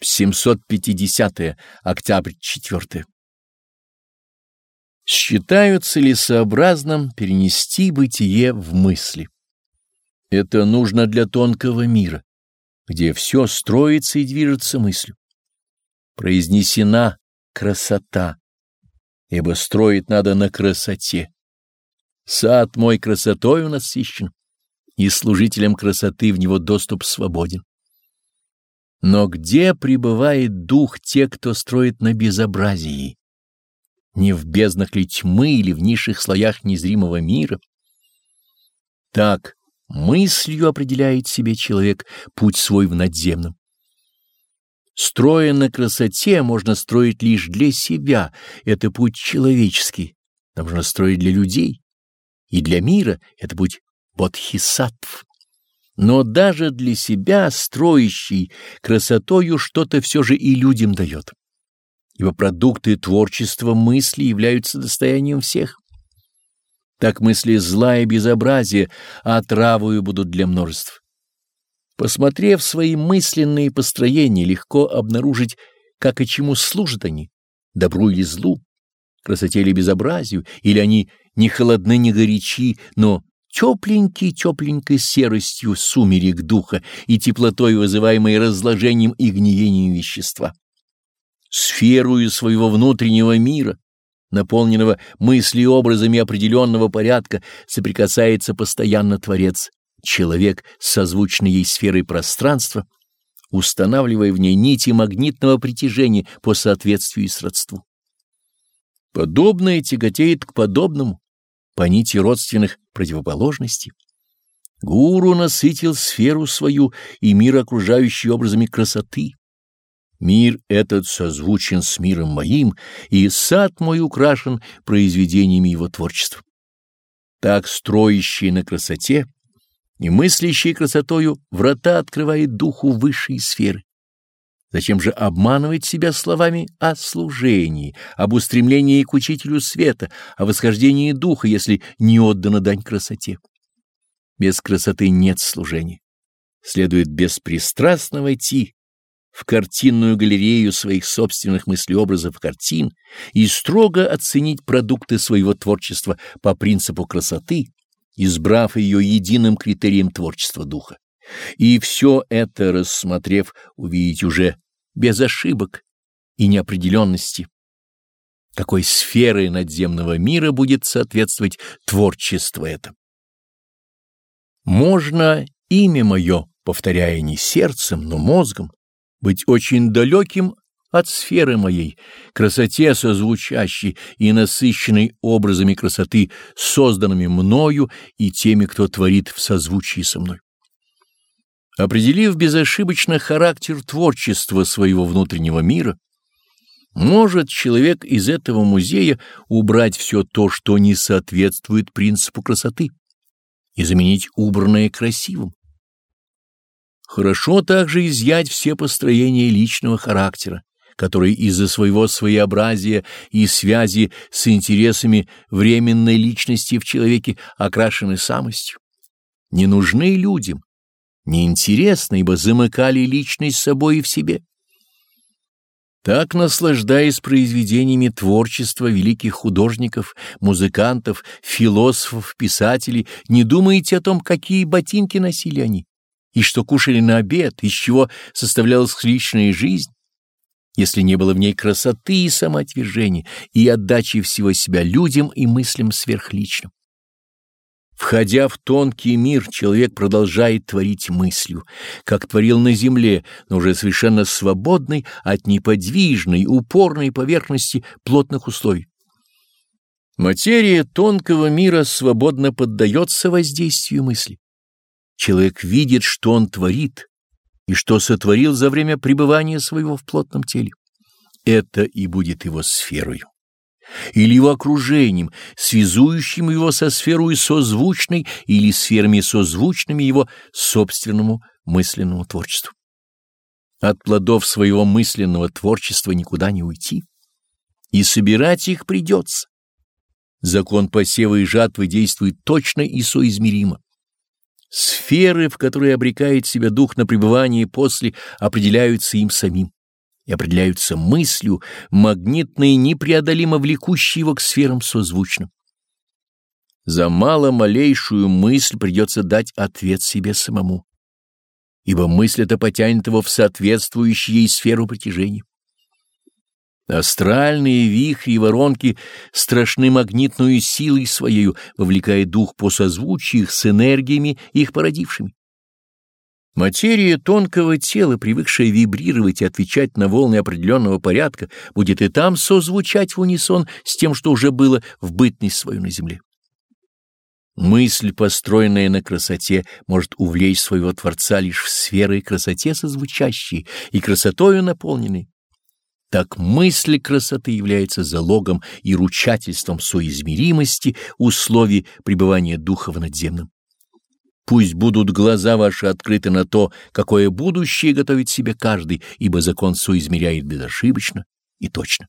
750 -е, октябрь 4 Считаю целесообразным перенести бытие в мысли. Это нужно для тонкого мира, где все строится и движется мыслью. Произнесена красота, ибо строить надо на красоте. Сад мой красотою насыщен, и служителям красоты в него доступ свободен. Но где пребывает дух те, кто строит на безобразии? Не в безднах ли тьмы или в низших слоях незримого мира? Так мыслью определяет себе человек путь свой в надземном. Строя на красоте, можно строить лишь для себя, это путь человеческий, но можно строить для людей, и для мира это путь бодхисаттв. Но даже для себя строящий красотою что-то все же и людям дает. Ибо продукты творчества мысли являются достоянием всех. Так мысли зла и безобразия отравою будут для множеств. Посмотрев свои мысленные построения, легко обнаружить, как и чему служат они, добру или злу, красоте или безобразию, или они не холодны, не горячи, но тепленькой-тепленькой серостью сумерек духа и теплотой, вызываемой разложением и гниением вещества. Сферую своего внутреннего мира, наполненного мыслей и образами определенного порядка, соприкасается постоянно Творец, человек с созвучной ей сферой пространства, устанавливая в ней нити магнитного притяжения по соответствию и сродству. Подобное тяготеет к подобному, по нити родственных противоположностей. Гуру насытил сферу свою и мир окружающий образами красоты. Мир этот созвучен с миром моим, и сад мой украшен произведениями его творчества. Так строящий на красоте и мыслящий красотою врата открывает духу высшей сферы. Зачем же обманывать себя словами о служении, об устремлении к учителю света, о восхождении духа, если не отдана дань красоте? Без красоты нет служения. Следует беспристрастно войти в картинную галерею своих собственных мыслеобразов картин и строго оценить продукты своего творчества по принципу красоты, избрав ее единым критерием творчества духа. И все это, рассмотрев, увидеть уже без ошибок и неопределенности. Какой сферы надземного мира будет соответствовать творчество это? Можно имя мое, повторяя не сердцем, но мозгом, быть очень далеким от сферы моей, красоте созвучащей и насыщенной образами красоты, созданными мною и теми, кто творит в созвучии со мной. Определив безошибочно характер творчества своего внутреннего мира, может человек из этого музея убрать все то, что не соответствует принципу красоты, и заменить убранное красивым. Хорошо также изъять все построения личного характера, которые из-за своего своеобразия и связи с интересами временной личности в человеке окрашены самостью. Не нужны людям, неинтересны, ибо замыкали личность собой и в себе. Так, наслаждаясь произведениями творчества великих художников, музыкантов, философов, писателей, не думайте о том, какие ботинки носили они, и что кушали на обед, из чего составлялась личная жизнь, если не было в ней красоты и самоотвержения, и отдачи всего себя людям и мыслям сверхличным. Входя в тонкий мир, человек продолжает творить мыслью, как творил на земле, но уже совершенно свободный от неподвижной, упорной поверхности плотных условий. Материя тонкого мира свободно поддается воздействию мысли. Человек видит, что он творит, и что сотворил за время пребывания своего в плотном теле. Это и будет его сферою или его окружением, связующим его со сферой созвучной или сферами созвучными его собственному мысленному творчеству. От плодов своего мысленного творчества никуда не уйти, и собирать их придется. Закон посева и жатвы действует точно и соизмеримо. Сферы, в которые обрекает себя дух на пребывание после, определяются им самим. И определяются мыслью, магнитно и непреодолимо влекущей его к сферам созвучным. За мало малейшую мысль придется дать ответ себе самому, ибо мысль эта потянет его в соответствующую ей сферу притяжения. Астральные вихри и воронки страшны магнитную силой своею, вовлекая дух по созвучию их с энергиями, их породившими. Материя тонкого тела, привыкшая вибрировать и отвечать на волны определенного порядка, будет и там созвучать в унисон с тем, что уже было в бытность свою на земле. Мысль, построенная на красоте, может увлечь своего Творца лишь в сферы красоте созвучащей и красотою наполненной. Так мысль красоты является залогом и ручательством соизмеримости условий пребывания духа в надземном. Пусть будут глаза ваши открыты на то, какое будущее готовит себе каждый, ибо закон соизмеряет безошибочно и точно.